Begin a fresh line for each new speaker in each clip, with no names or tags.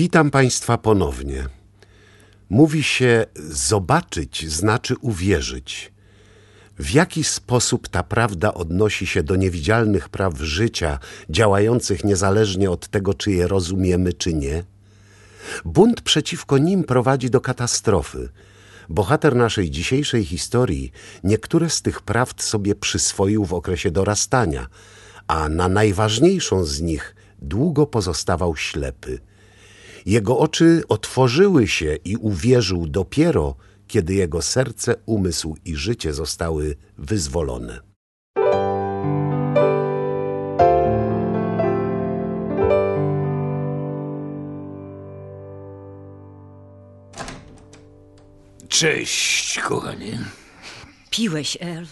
Witam Państwa ponownie. Mówi się, zobaczyć znaczy uwierzyć. W jaki sposób ta prawda odnosi się do niewidzialnych praw życia, działających niezależnie od tego, czy je rozumiemy, czy nie? Bunt przeciwko nim prowadzi do katastrofy. Bohater naszej dzisiejszej historii niektóre z tych prawd sobie przyswoił w okresie dorastania, a na najważniejszą z nich długo pozostawał ślepy. Jego oczy otworzyły się i uwierzył dopiero, kiedy jego serce, umysł i życie zostały wyzwolone.
Cześć, kochanie.
Piłeś, Earl.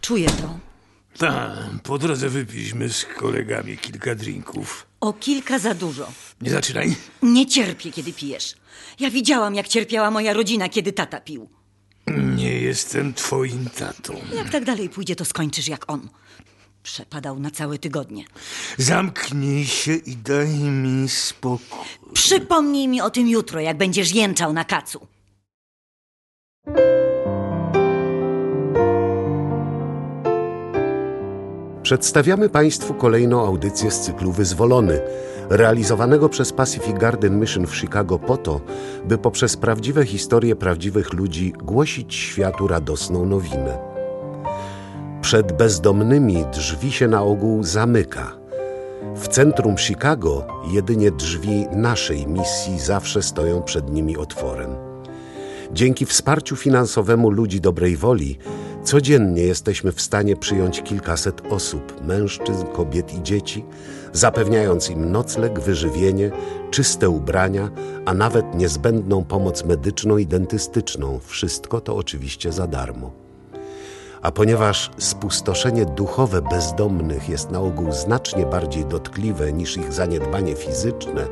Czuję to.
Tak, po drodze wypiliśmy z kolegami kilka drinków.
O kilka za dużo.
Nie zaczynaj.
Nie cierpię, kiedy pijesz. Ja widziałam, jak cierpiała moja rodzina, kiedy tata pił.
Nie jestem twoim tatą.
Jak tak dalej pójdzie, to skończysz jak on. Przepadał na całe tygodnie.
Zamknij się i daj mi spokój.
Przypomnij mi o tym jutro, jak będziesz jęczał na kacu.
Przedstawiamy Państwu kolejną audycję z cyklu Wyzwolony, realizowanego przez Pacific Garden Mission w Chicago po to, by poprzez prawdziwe historie prawdziwych ludzi głosić światu radosną nowinę. Przed bezdomnymi drzwi się na ogół zamyka. W centrum Chicago jedynie drzwi naszej misji zawsze stoją przed nimi otworem. Dzięki wsparciu finansowemu ludzi dobrej woli codziennie jesteśmy w stanie przyjąć kilkaset osób, mężczyzn, kobiet i dzieci, zapewniając im nocleg, wyżywienie, czyste ubrania, a nawet niezbędną pomoc medyczną i dentystyczną. Wszystko to oczywiście za darmo. A ponieważ spustoszenie duchowe bezdomnych jest na ogół znacznie bardziej dotkliwe niż ich zaniedbanie fizyczne,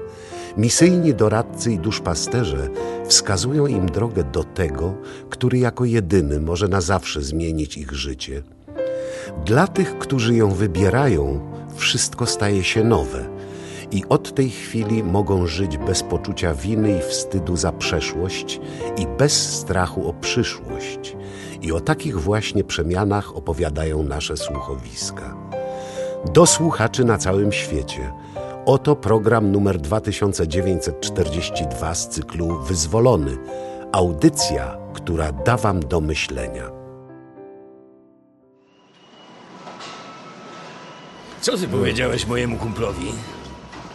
misyjni doradcy i duszpasterze wskazują im drogę do tego, który jako jedyny może na zawsze zmienić ich życie. Dla tych, którzy ją wybierają, wszystko staje się nowe i od tej chwili mogą żyć bez poczucia winy i wstydu za przeszłość i bez strachu o przyszłość. I o takich właśnie przemianach opowiadają nasze słuchowiska. Do słuchaczy na całym świecie. Oto program numer 2942 z cyklu Wyzwolony. Audycja, która da Wam do myślenia.
Co ty powiedziałeś mojemu kumplowi?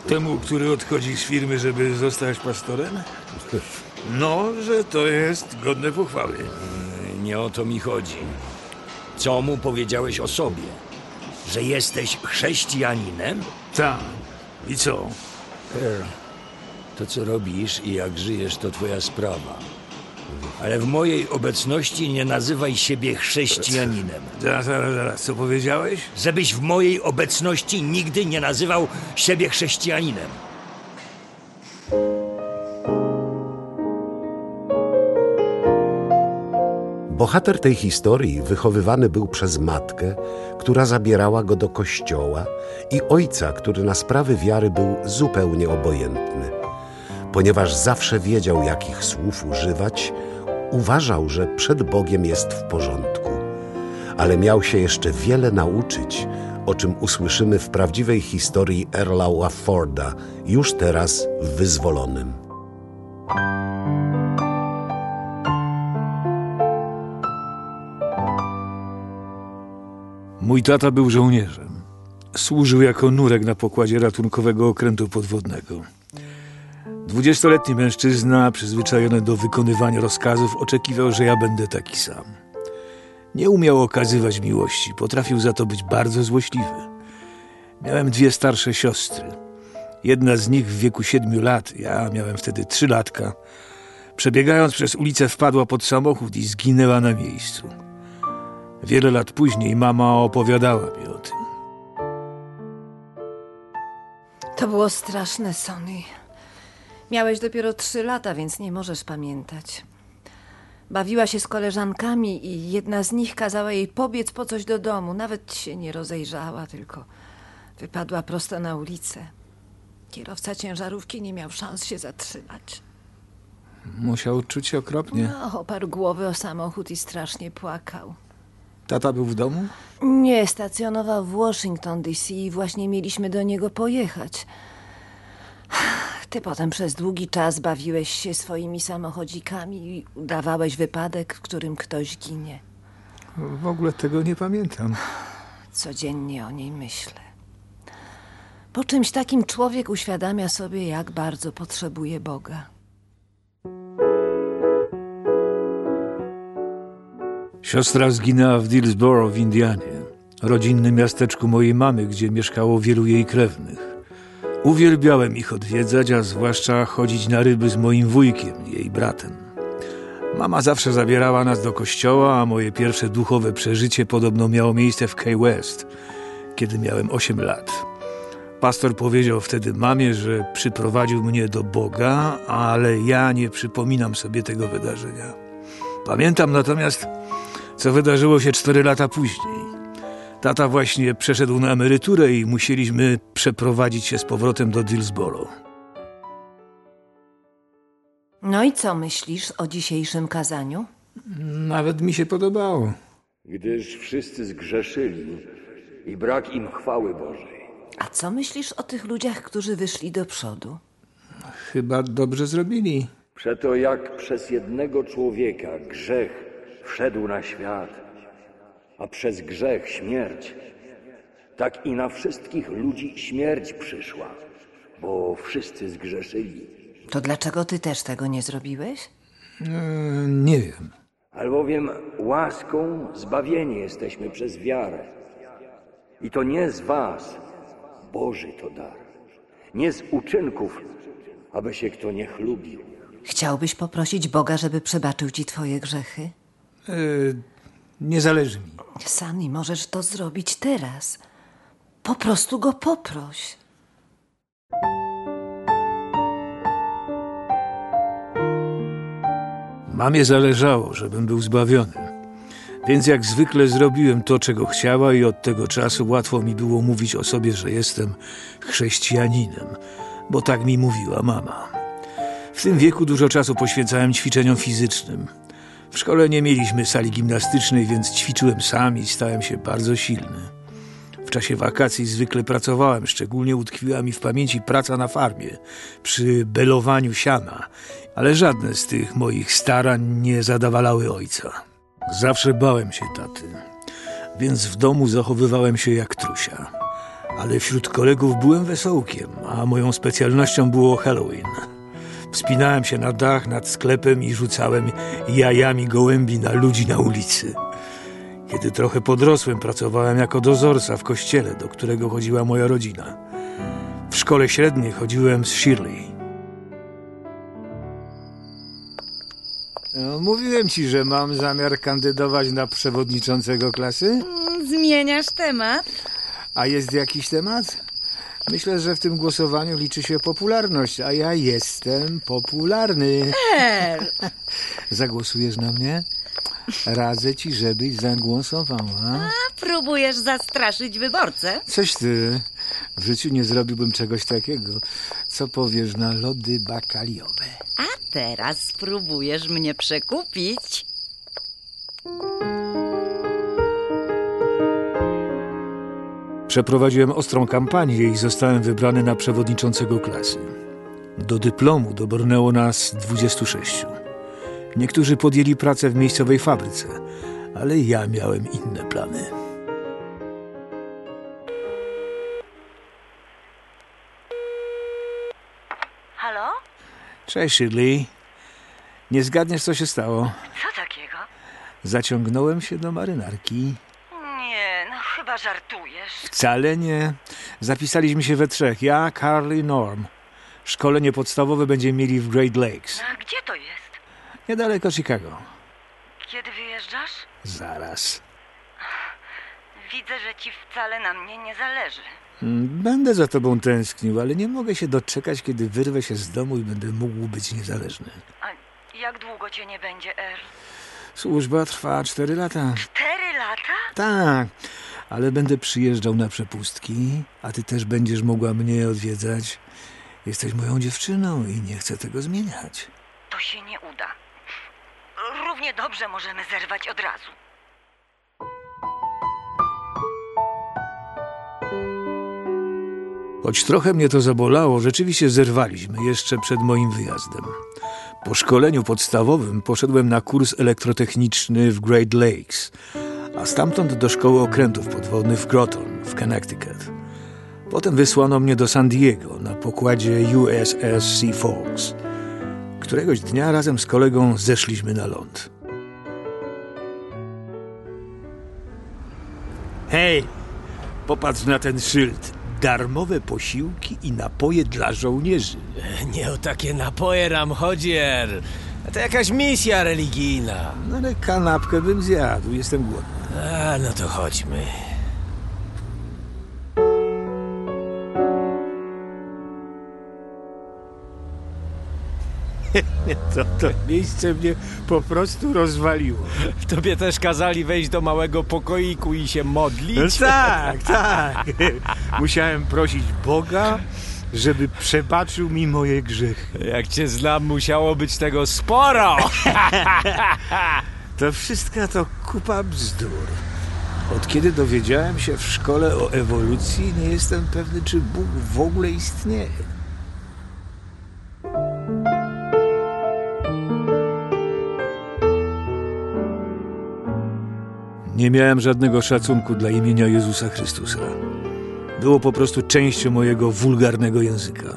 Temu, który odchodzi z firmy, żeby zostać pastorem? No, że to jest godne pochwały.
Nie o to mi chodzi. Co mu powiedziałeś o sobie? Że jesteś chrześcijaninem?
Tak. I co?
To co robisz i jak żyjesz, to twoja sprawa. Ale w mojej obecności nie nazywaj siebie chrześcijaninem.
Zaraz, zaraz, zaraz. Co powiedziałeś?
Żebyś w mojej obecności nigdy nie nazywał siebie chrześcijaninem.
Bohater tej historii wychowywany był przez matkę, która zabierała go do kościoła, i ojca, który na sprawy wiary był zupełnie obojętny. Ponieważ zawsze wiedział, jakich słów używać, uważał, że przed Bogiem jest w porządku. Ale miał się jeszcze wiele nauczyć, o czym usłyszymy w prawdziwej historii Erla Wafforda, już teraz w Wyzwolonym.
Mój tata był żołnierzem. Służył jako nurek na pokładzie ratunkowego okrętu podwodnego. Dwudziestoletni mężczyzna, przyzwyczajony do wykonywania rozkazów, oczekiwał, że ja będę taki sam. Nie umiał okazywać miłości, potrafił za to być bardzo złośliwy. Miałem dwie starsze siostry. Jedna z nich w wieku siedmiu lat, ja miałem wtedy trzy latka. Przebiegając przez ulicę wpadła pod samochód i zginęła na miejscu. Wiele lat później mama opowiadała mi o tym.
To było straszne, Sonny. Miałeś dopiero trzy lata, więc nie możesz pamiętać. Bawiła się z koleżankami i jedna z nich kazała jej pobiec po coś do domu. Nawet się nie rozejrzała, tylko wypadła prosto na ulicę. Kierowca ciężarówki nie miał szans się zatrzymać.
Musiał czuć się okropnie.
No, oparł głowy o samochód i strasznie płakał.
Tata był w domu?
Nie, stacjonował w Washington DC i właśnie mieliśmy do niego pojechać. Ty potem przez długi czas bawiłeś się swoimi samochodzikami i udawałeś wypadek, w którym ktoś ginie.
W ogóle tego nie pamiętam.
Codziennie o niej myślę. Po czymś takim człowiek uświadamia sobie, jak bardzo potrzebuje Boga.
Siostra zginęła w Dillsboro w Indianie, rodzinnym miasteczku mojej mamy, gdzie mieszkało wielu jej krewnych. Uwielbiałem ich odwiedzać, a zwłaszcza chodzić na ryby z moim wujkiem, jej bratem. Mama zawsze zabierała nas do kościoła, a moje pierwsze duchowe przeżycie podobno miało miejsce w Key West, kiedy miałem 8 lat. Pastor powiedział wtedy mamie, że przyprowadził mnie do Boga, ale ja nie przypominam sobie tego wydarzenia. Pamiętam natomiast, co wydarzyło się cztery lata później. Tata właśnie przeszedł na emeryturę i musieliśmy przeprowadzić się z powrotem do Dillsboro.
No i co myślisz o dzisiejszym kazaniu?
Nawet mi się podobało.
gdyż wszyscy zgrzeszyli i brak im chwały Bożej.
A co myślisz o tych ludziach, którzy wyszli do przodu?
Chyba dobrze zrobili.
Przeto jak przez jednego człowieka grzech wszedł na świat, a przez grzech śmierć, tak i na wszystkich ludzi śmierć przyszła, bo wszyscy zgrzeszyli.
To dlaczego ty też tego nie zrobiłeś?
E, nie wiem.
Albowiem łaską zbawieni jesteśmy przez wiarę. I to nie z was, Boży to dar. Nie z uczynków, aby się kto nie chlubił.
Chciałbyś poprosić Boga, żeby przebaczył ci twoje grzechy?
E, nie zależy mi.
Sami możesz to zrobić teraz. Po prostu go poproś.
Mamie zależało, żebym był zbawiony. Więc jak zwykle zrobiłem to, czego chciała, i od tego czasu łatwo mi było mówić o sobie, że jestem chrześcijaninem, bo tak mi mówiła mama. W tym wieku dużo czasu poświęcałem ćwiczeniom fizycznym. W szkole nie mieliśmy sali gimnastycznej, więc ćwiczyłem sam i stałem się bardzo silny. W czasie wakacji zwykle pracowałem, szczególnie utkwiła mi w pamięci praca na farmie, przy belowaniu siana, ale żadne z tych moich starań nie zadawalały ojca. Zawsze bałem się taty, więc w domu zachowywałem się jak trusia. Ale wśród kolegów byłem wesołkiem, a moją specjalnością było Halloween. Wspinałem się na dach nad sklepem i rzucałem jajami gołębi na ludzi na ulicy. Kiedy trochę podrosłem, pracowałem jako dozorca w kościele, do którego chodziła moja rodzina. W szkole średniej chodziłem z Shirley. No, mówiłem ci, że mam zamiar kandydować na przewodniczącego klasy.
Zmieniasz temat?
A jest jakiś temat? Myślę, że w tym głosowaniu liczy się popularność, a ja jestem popularny.
Er,
Zagłosujesz na mnie? Radzę ci, żebyś zagłosowała.
próbujesz zastraszyć wyborcę?
Coś ty. W życiu nie zrobiłbym czegoś takiego. Co powiesz na lody bakaliowe?
A teraz spróbujesz mnie przekupić.
Przeprowadziłem ostrą kampanię i zostałem wybrany na przewodniczącego klasy. Do dyplomu dobrnęło nas 26. Niektórzy podjęli pracę w miejscowej fabryce, ale ja miałem inne plany.
Halo?
Cześć, Shirley. Nie zgadniesz, co się stało?
Co takiego?
Zaciągnąłem się do marynarki.
Chyba żartujesz.
Wcale nie. Zapisaliśmy się we trzech. Ja, Carly i Norm. Szkolenie podstawowe będziemy mieli w Great Lakes,
A gdzie to jest?
niedaleko Chicago.
Kiedy wyjeżdżasz?
Zaraz.
Widzę, że ci wcale na mnie nie zależy.
Mm, Będę za tobą tęsknił, ale nie mogę się doczekać, kiedy wyrwę się z domu i będę mógł być niezależny.
A jak długo cię nie będzie, Er?
Służba trwa cztery lata.
Cztery lata?
Tak, ale będę przyjeżdżał na przepustki, a ty też będziesz mogła mnie odwiedzać. Jesteś moją dziewczyną i nie chcę tego zmieniać.
To się nie uda. Równie dobrze możemy zerwać od razu.
Choć trochę mnie to zabolało, rzeczywiście zerwaliśmy jeszcze przed moim wyjazdem. Po szkoleniu podstawowym poszedłem na kurs elektrotechniczny w Great Lakes, a stamtąd do szkoły okrętów podwodnych w Groton w Connecticut. Potem wysłano mnie do San Diego na pokładzie USS Sea Fox. Któregoś dnia razem z kolegą zeszliśmy na ląd. Hej, popatrz na ten szyld. Darmowe posiłki i napoje dla żołnierzy.
Nie o takie napoje nam chodzi. To jakaś misja religijna.
No ale kanapkę bym zjadł, jestem głodny.
A, no to chodźmy.
To, to miejsce mnie po prostu rozwaliło.
Tobie też kazali wejść do małego pokoiku i się modlić?
tak, tak. Musiałem prosić Boga, żeby przebaczył mi moje grzechy.
Jak cię znam, musiało być tego sporo.
To wszystko to kupa bzdur. Od kiedy dowiedziałem się w szkole o ewolucji, nie jestem pewny, czy Bóg w ogóle istnieje. Nie miałem żadnego szacunku dla imienia Jezusa Chrystusa. Było po prostu częścią mojego wulgarnego języka.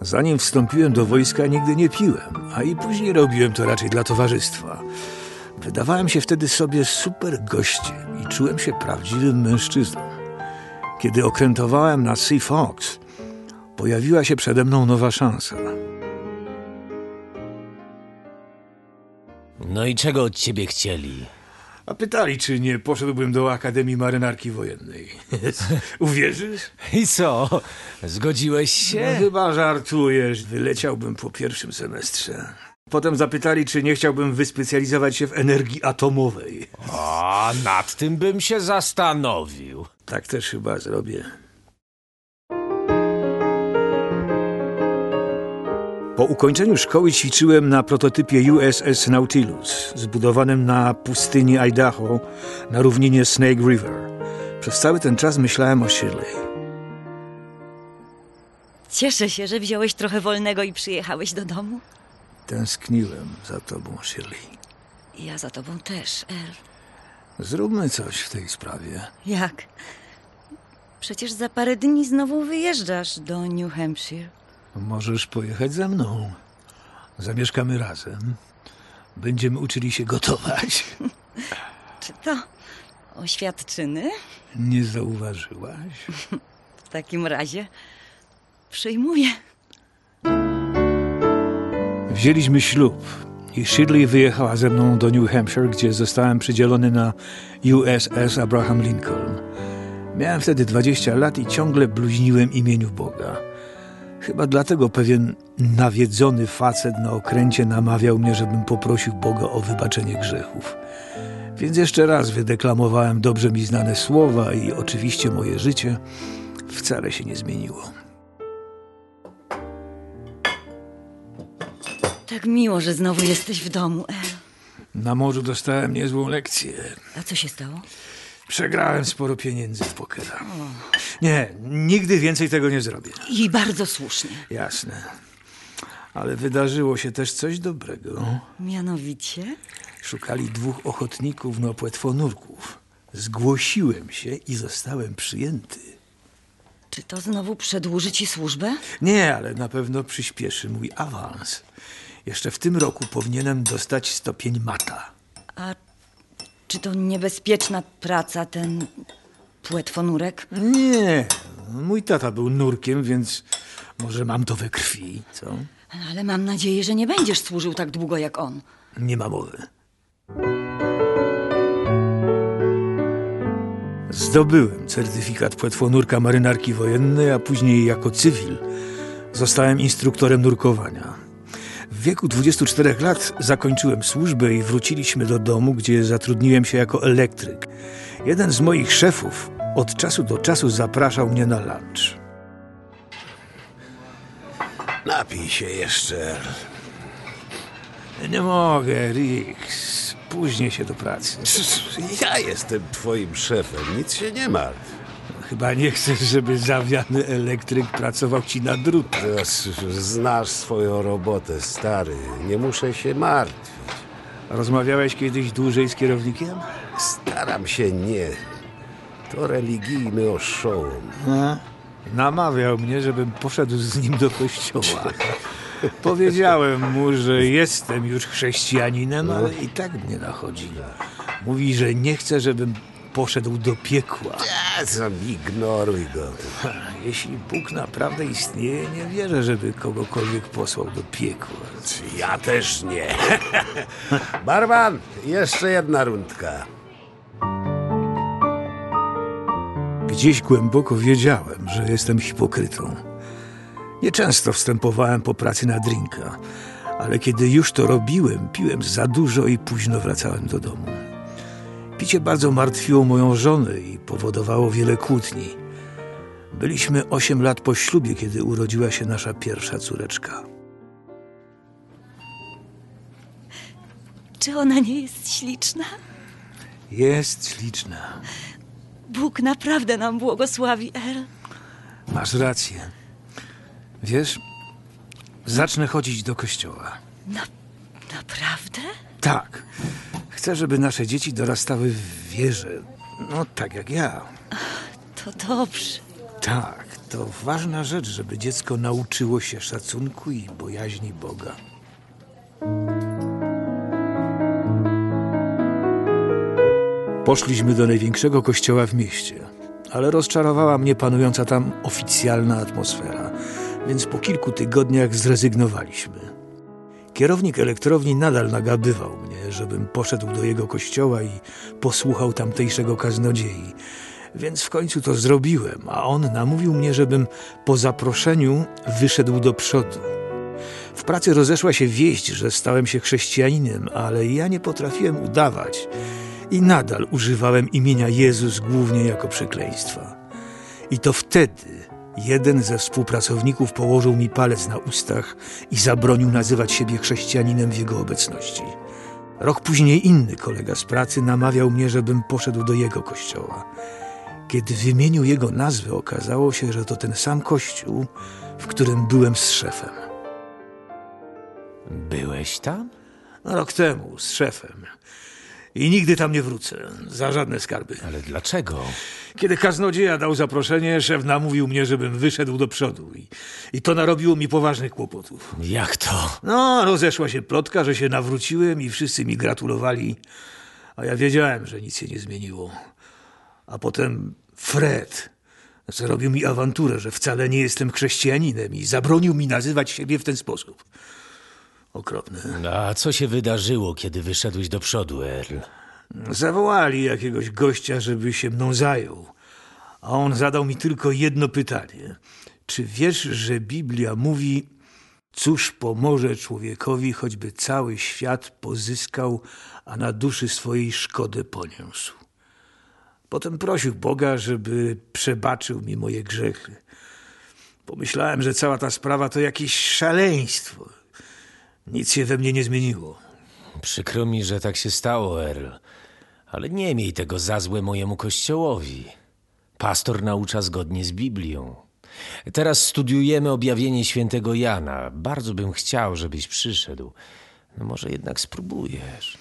Zanim wstąpiłem do wojska, nigdy nie piłem, a i później robiłem to raczej dla towarzystwa. Wydawałem się wtedy sobie super gościem i czułem się prawdziwym mężczyzną. Kiedy okrętowałem na Sea Fox, pojawiła się przede mną nowa szansa.
No i czego od ciebie chcieli?
A pytali, czy nie poszedłbym do Akademii Marynarki Wojennej. Uwierzysz?
I co? Zgodziłeś
No,
się?
chyba żartujesz. Wyleciałbym po pierwszym semestrze. Potem zapytali, czy nie chciałbym wyspecjalizować się w energii atomowej.
A nad tym bym się zastanowił.
Tak też chyba zrobię. Po ukończeniu szkoły ćwiczyłem na prototypie USS Nautilus, zbudowanym na pustyni Idaho na równinie Snake River. Przez cały ten czas myślałem o Shirley.
Cieszę się, że wziąłeś trochę wolnego i przyjechałeś do domu.
Tęskniłem za tobą, Shirley.
Ja za tobą też, El.
Zróbmy coś w tej sprawie.
Jak? Przecież za parę dni znowu wyjeżdżasz do New Hampshire.
Możesz pojechać ze mną. Zamieszkamy razem. Będziemy uczyli się gotować.
Czy to oświadczyny?
Nie zauważyłaś?
W takim razie przyjmuję.
Wzięliśmy ślub i Shirley wyjechała ze mną do New Hampshire, gdzie zostałem przydzielony na USS Abraham Lincoln. Miałem wtedy 20 lat i ciągle bluźniłem imieniu Boga. Chyba dlatego pewien nawiedzony facet na okręcie namawiał mnie, żebym poprosił Boga o wybaczenie grzechów. Więc jeszcze raz wydeklamowałem dobrze mi znane słowa i oczywiście moje życie wcale się nie zmieniło.
Tak miło, że znowu jesteś w domu, El.
Na morzu dostałem niezłą lekcję.
A co się stało?
Przegrałem sporo pieniędzy w pokera. Nie, nigdy więcej tego nie zrobię.
I bardzo słusznie.
Jasne. Ale wydarzyło się też coś dobrego.
Mianowicie?
Szukali dwóch ochotników na płetwonurków. Zgłosiłem się i zostałem przyjęty.
Czy to znowu przedłuży ci służbę?
Nie, ale na pewno przyspieszy mój awans. Jeszcze w tym roku powinienem dostać stopień mata.
A czy to niebezpieczna praca, ten płetwonurek?
Nie, mój tata był nurkiem, więc może mam to we krwi, co?
Ale mam nadzieję, że nie będziesz służył tak długo jak on.
Nie ma mowy. Zdobyłem certyfikat płetwonurka marynarki wojennej, a później jako cywil zostałem instruktorem nurkowania. W wieku 24 lat zakończyłem służbę i wróciliśmy do domu, gdzie zatrudniłem się jako elektryk. Jeden z moich szefów od czasu do czasu zapraszał mnie na lunch.
Napij się jeszcze.
Nie mogę, Rix. Później się do pracy.
Ja jestem twoim szefem, nic się nie martw.
Chyba nie chcesz, żeby zawiany elektryk pracował ci na drutach.
Znasz swoją robotę, stary. Nie muszę się martwić.
Rozmawiałeś kiedyś dłużej z kierownikiem?
Staram się nie. To religijny oszołom.
Namawiał mnie, żebym poszedł z nim do kościoła. Powiedziałem mu, że jestem już chrześcijaninem, ale i tak mnie nachodzi. Mówi, że nie chce, żebym poszedł do piekła.
Sam ignoruj go.
Ha, Jeśli Bóg naprawdę istnieje, nie wierzę, żeby kogokolwiek posłał do piekła.
Ja też nie. Barman, jeszcze jedna rundka.
Gdzieś głęboko wiedziałem, że jestem hipokrytą. Nieczęsto wstępowałem po pracy na drinka, ale kiedy już to robiłem, piłem za dużo i późno wracałem do domu. Picie bardzo martwiło moją żonę i powodowało wiele kłótni. Byliśmy osiem lat po ślubie, kiedy urodziła się nasza pierwsza córeczka.
Czy ona nie jest śliczna?
Jest śliczna.
Bóg naprawdę nam błogosławi, El.
Masz rację. Wiesz, zacznę chodzić do kościoła.
Naprawdę?
Tak. Chcę, żeby nasze dzieci dorastały w wierze. No, tak jak ja.
To dobrze.
Tak, to ważna rzecz, żeby dziecko nauczyło się szacunku i bojaźni Boga. Poszliśmy do największego kościoła w mieście, ale rozczarowała mnie panująca tam oficjalna atmosfera, więc po kilku tygodniach zrezygnowaliśmy. Kierownik elektrowni nadal nagabywał mnie, żebym poszedł do jego kościoła i posłuchał tamtejszego kaznodziei, więc w końcu to zrobiłem, a on namówił mnie, żebym po zaproszeniu wyszedł do przodu. W pracy rozeszła się wieść, że stałem się chrześcijaninem, ale ja nie potrafiłem udawać i nadal używałem imienia Jezus głównie jako przekleństwa. I to wtedy jeden ze współpracowników położył mi palec na ustach i zabronił nazywać siebie chrześcijaninem w jego obecności. Rok później inny kolega z pracy namawiał mnie, żebym poszedł do jego kościoła. Kiedy wymienił jego nazwę, okazało się, że to ten sam kościół, w którym byłem z szefem.
Byłeś tam?
Rok temu z szefem. I nigdy tam nie wrócę. Za żadne skarby.
Ale dlaczego?
Kiedy kaznodzieja dał zaproszenie, szef namówił mnie, żebym wyszedł do przodu. I, I to narobiło mi poważnych kłopotów.
Jak to?
No, rozeszła się plotka, że się nawróciłem i wszyscy mi gratulowali. A ja wiedziałem, że nic się nie zmieniło. A potem Fred zrobił mi awanturę, że wcale nie jestem chrześcijaninem i zabronił mi nazywać siebie w ten sposób. Okropne.
A co się wydarzyło, kiedy wyszedłeś do przodu, Earl?
Zawołali jakiegoś gościa, żeby się mną zajął. A on zadał mi tylko jedno pytanie. Czy wiesz, że Biblia mówi, cóż pomoże człowiekowi, choćby cały świat pozyskał, a na duszy swojej szkodę poniósł? Potem prosił Boga, żeby przebaczył mi moje grzechy. Pomyślałem, że cała ta sprawa to jakieś szaleństwo. Nic się we mnie nie zmieniło.
Przykro mi, że tak się stało, Earl. Ale nie miej tego za złe mojemu kościołowi. Pastor naucza zgodnie z Biblią. Teraz studiujemy objawienie świętego Jana. Bardzo bym chciał, żebyś przyszedł. No może jednak spróbujesz.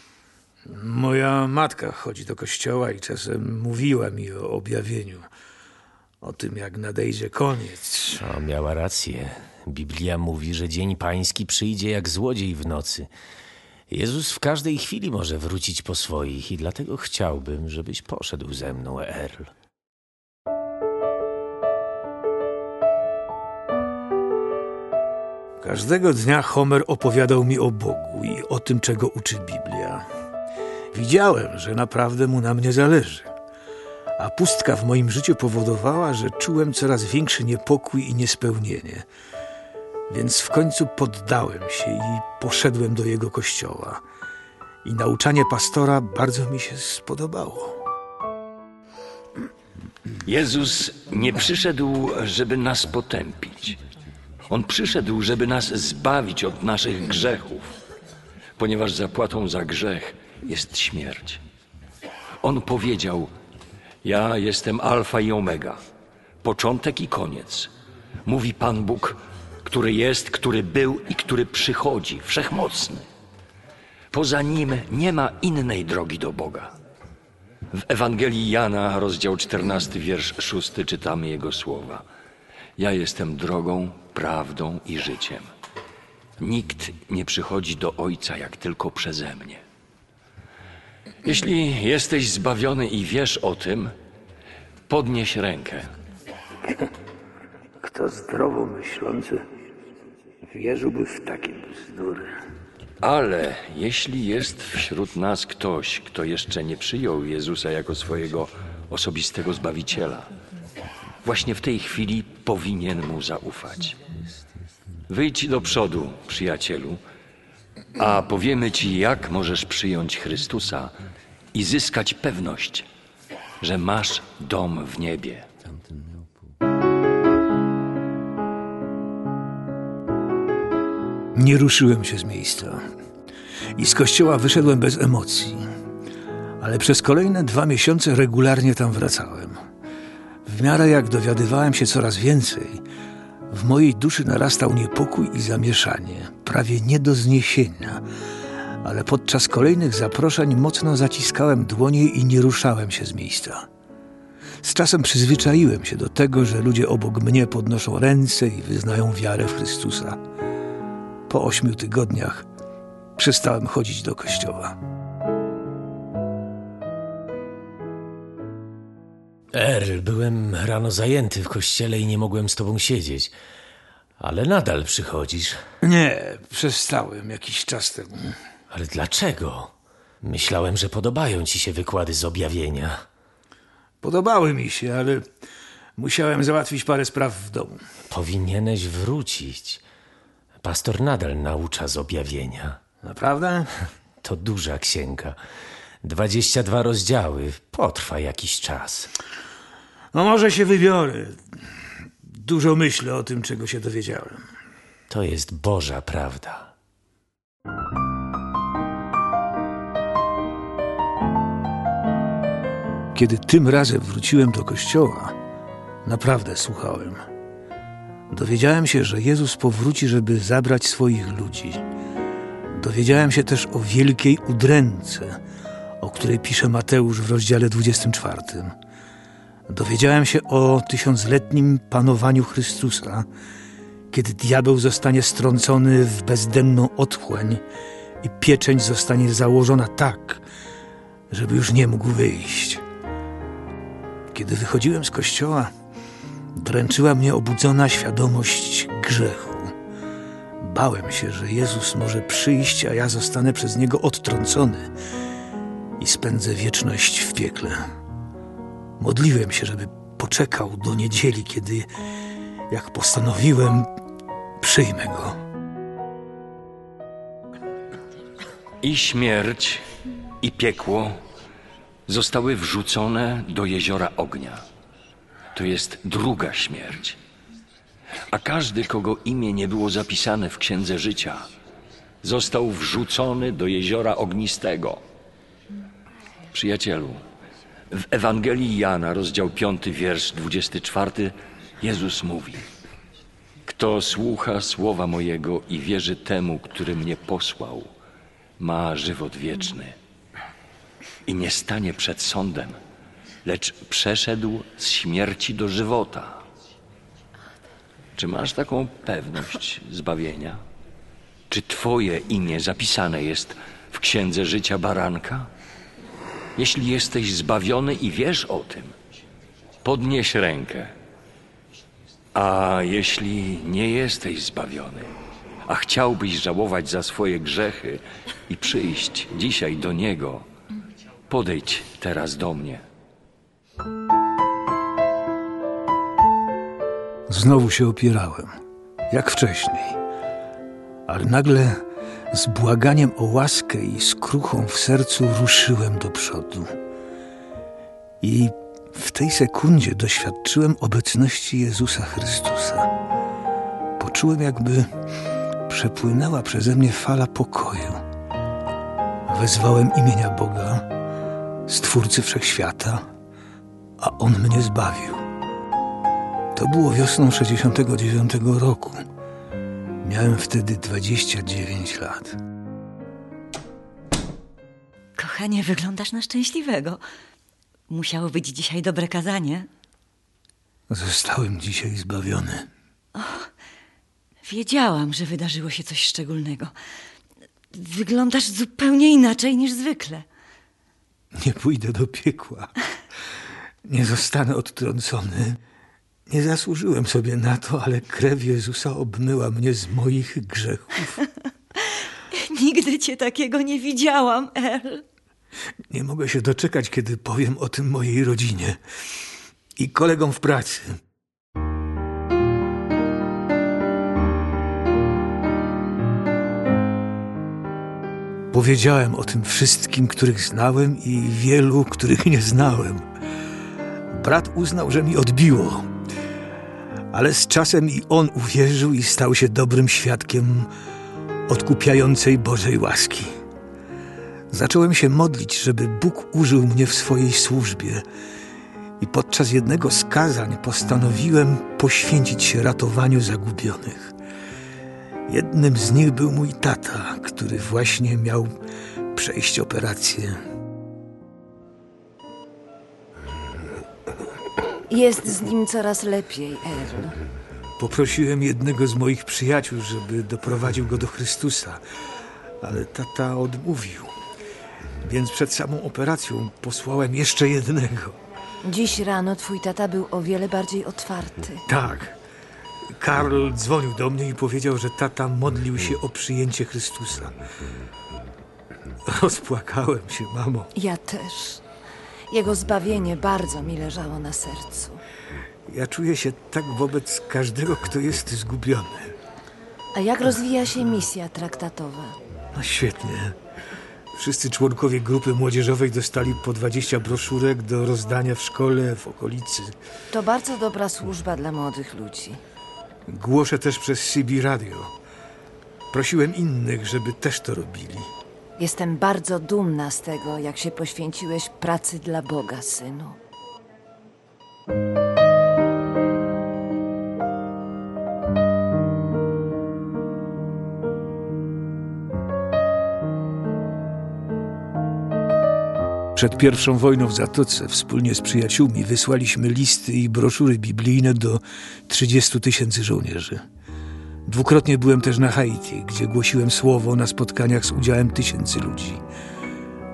Moja matka chodzi do kościoła i czasem mówiła mi o objawieniu. O tym, jak nadejdzie koniec.
O, miała rację. Biblia mówi, że dzień pański przyjdzie jak złodziej w nocy. Jezus w każdej chwili może wrócić po swoich i dlatego chciałbym, żebyś poszedł ze mną, Earl.
Każdego dnia Homer opowiadał mi o Bogu i o tym, czego uczy Biblia. Widziałem, że naprawdę mu na mnie zależy. A pustka w moim życiu powodowała, że czułem coraz większy niepokój i niespełnienie. Więc w końcu poddałem się i poszedłem do jego kościoła. I nauczanie pastora bardzo mi się spodobało.
Jezus nie przyszedł, żeby nas potępić, On przyszedł, żeby nas zbawić od naszych grzechów, ponieważ zapłatą za grzech jest śmierć. On powiedział: Ja jestem Alfa i Omega, początek i koniec. Mówi Pan Bóg, który jest, który był i który przychodzi, wszechmocny. Poza nim nie ma innej drogi do Boga. W Ewangelii Jana, rozdział 14, wiersz 6, czytamy jego słowa. Ja jestem drogą, prawdą i życiem. Nikt nie przychodzi do Ojca jak tylko przeze mnie. Jeśli jesteś zbawiony i wiesz o tym, podnieś rękę.
Kto zdrowo myślący wierzyłby w takie bzdury?
Ale jeśli jest wśród nas ktoś, kto jeszcze nie przyjął Jezusa jako swojego osobistego zbawiciela, właśnie w tej chwili powinien mu zaufać. Wyjdź do przodu, przyjacielu, a powiemy ci, jak możesz przyjąć Chrystusa i zyskać pewność, że masz dom w niebie.
Nie ruszyłem się z miejsca. I z kościoła wyszedłem bez emocji. Ale przez kolejne dwa miesiące regularnie tam wracałem. W miarę jak dowiadywałem się coraz więcej, w mojej duszy narastał niepokój i zamieszanie, prawie nie do zniesienia. Ale podczas kolejnych zaproszeń mocno zaciskałem dłonie i nie ruszałem się z miejsca. Z czasem przyzwyczaiłem się do tego, że ludzie obok mnie podnoszą ręce i wyznają wiarę w Chrystusa. Po ośmiu tygodniach przestałem chodzić do kościoła.
Earl, byłem rano zajęty w kościele i nie mogłem z tobą siedzieć. Ale nadal przychodzisz.
Nie, przestałem jakiś czas temu.
Ale dlaczego? Myślałem, że podobają ci się wykłady z objawienia.
Podobały mi się, ale musiałem załatwić parę spraw w domu.
Powinieneś wrócić. Pastor nadal naucza z objawienia.
Naprawdę?
To duża księga. 22 rozdziały. Potrwa jakiś czas.
No może się wybiorę. Dużo myślę o tym, czego się dowiedziałem.
To jest Boża prawda.
Kiedy tym razem wróciłem do kościoła, naprawdę słuchałem. Dowiedziałem się, że Jezus powróci, żeby zabrać swoich ludzi. Dowiedziałem się też o wielkiej udręce, o której pisze Mateusz w rozdziale 24. Dowiedziałem się o tysiącletnim panowaniu Chrystusa, kiedy diabeł zostanie strącony w bezdenną otchłań i pieczęć zostanie założona tak, żeby już nie mógł wyjść. Kiedy wychodziłem z kościoła, dręczyła mnie obudzona świadomość grzechu. Bałem się, że Jezus może przyjść, a ja zostanę przez niego odtrącony i spędzę wieczność w piekle. Modliłem się, żeby poczekał do niedzieli, kiedy, jak postanowiłem, przyjmę go.
I śmierć, i piekło zostały wrzucone do jeziora ognia. To jest druga śmierć. A każdy, kogo imię nie było zapisane w księdze życia, został wrzucony do jeziora ognistego. Przyjacielu, w Ewangelii Jana, rozdział 5, wiersz 24, Jezus mówi: Kto słucha słowa mojego i wierzy temu, który mnie posłał, ma żywot wieczny i nie stanie przed sądem, lecz przeszedł z śmierci do żywota. Czy masz taką pewność zbawienia? Czy Twoje imię zapisane jest w księdze życia baranka? Jeśli jesteś zbawiony i wiesz o tym, podnieś rękę. A jeśli nie jesteś zbawiony, a chciałbyś żałować za swoje grzechy i przyjść dzisiaj do Niego, podejdź teraz do mnie.
Znowu się opierałem, jak wcześniej. Ale nagle z błaganiem o łaskę i skruchą w sercu ruszyłem do przodu. I w tej sekundzie doświadczyłem obecności Jezusa Chrystusa. poczułem, jakby przepłynęła przeze mnie fala pokoju. Wezwałem imienia Boga, Stwórcy Wszechświata, a On mnie zbawił. To było wiosną 69 roku. Miałem wtedy 29 lat.
Kochanie, wyglądasz na szczęśliwego. Musiało być dzisiaj dobre kazanie.
Zostałem dzisiaj zbawiony.
Wiedziałam, że wydarzyło się coś szczególnego. Wyglądasz zupełnie inaczej niż zwykle.
Nie pójdę do piekła. Nie zostanę odtrącony. Nie zasłużyłem sobie na to, ale krew Jezusa obmyła mnie z moich grzechów.
Nigdy cię takiego nie widziałam, El.
Nie mogę się doczekać, kiedy powiem o tym mojej rodzinie i kolegom w pracy. Powiedziałem o tym wszystkim, których znałem i wielu, których nie znałem. Brat uznał, że mi odbiło, ale z czasem i on uwierzył i stał się dobrym świadkiem odkupiającej Bożej łaski. Zacząłem się modlić, żeby Bóg użył mnie w swojej służbie. I podczas jednego z kazań postanowiłem poświęcić się ratowaniu zagubionych. Jednym z nich był mój tata, który właśnie miał przejść operację.
Jest z nim coraz lepiej, Earl.
Poprosiłem jednego z moich przyjaciół, żeby doprowadził go do Chrystusa, ale tata odmówił. Więc przed samą operacją posłałem jeszcze jednego.
Dziś rano twój tata był o wiele bardziej otwarty.
Tak. Karl dzwonił do mnie i powiedział, że tata modlił się o przyjęcie Chrystusa. Rozpłakałem się, mamo.
Ja też. Jego zbawienie bardzo mi leżało na sercu.
Ja czuję się tak wobec każdego, kto jest zgubiony.
A jak rozwija się misja traktatowa?
No świetnie. Wszyscy członkowie grupy młodzieżowej dostali po 20 broszurek do rozdania w szkole, w okolicy.
To bardzo dobra służba dla młodych ludzi.
Głoszę też przez CB Radio. Prosiłem innych, żeby też to robili.
Jestem bardzo dumna z tego, jak się poświęciłeś pracy dla Boga, synu.
Przed pierwszą wojną w Zatoce wspólnie z przyjaciółmi wysłaliśmy listy i broszury biblijne do 30 tysięcy żołnierzy. Dwukrotnie byłem też na Haiti, gdzie głosiłem słowo na spotkaniach z udziałem tysięcy ludzi.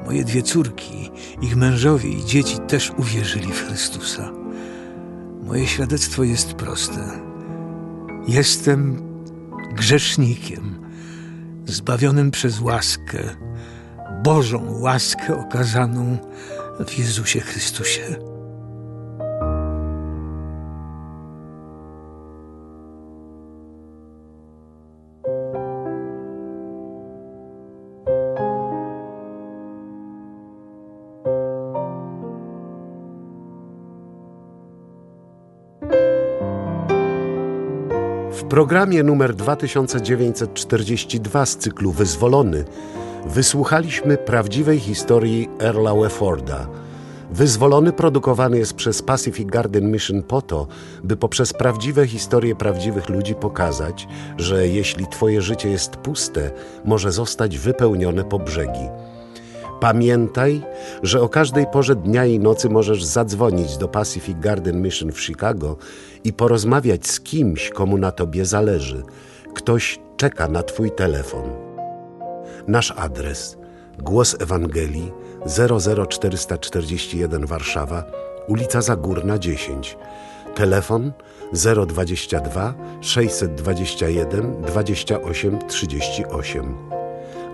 Moje dwie córki, ich mężowie i dzieci też uwierzyli w Chrystusa. Moje świadectwo jest proste. Jestem grzesznikiem, zbawionym przez łaskę, Bożą łaskę okazaną w Jezusie Chrystusie.
Programie numer 2942 z cyklu Wyzwolony wysłuchaliśmy prawdziwej historii Earla Weforda. Wyzwolony produkowany jest przez Pacific Garden Mission po to, by poprzez prawdziwe historie prawdziwych ludzi pokazać, że jeśli Twoje życie jest puste, może zostać wypełnione po brzegi. Pamiętaj, że o każdej porze dnia i nocy możesz zadzwonić do Pacific Garden Mission w Chicago i porozmawiać z kimś, komu na Tobie zależy. Ktoś czeka na Twój telefon. Nasz adres Głos Ewangelii 00441 Warszawa, ulica Zagórna 10. Telefon 022 621 28 38.